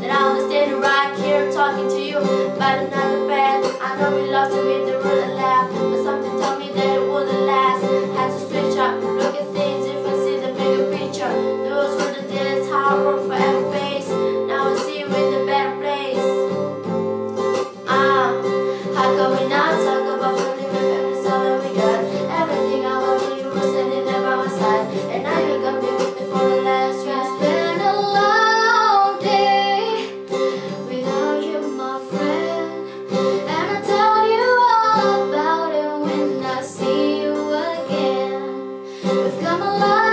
that I understand right here talking to you about another bed. I know we love to hit the rule and laugh, but something told me that it wouldn't last. Had to switch up, look at things if I see the bigger picture. Those were the days hard work forever pays. Now I see you in a better place. Ah, how come we not? We've come alive.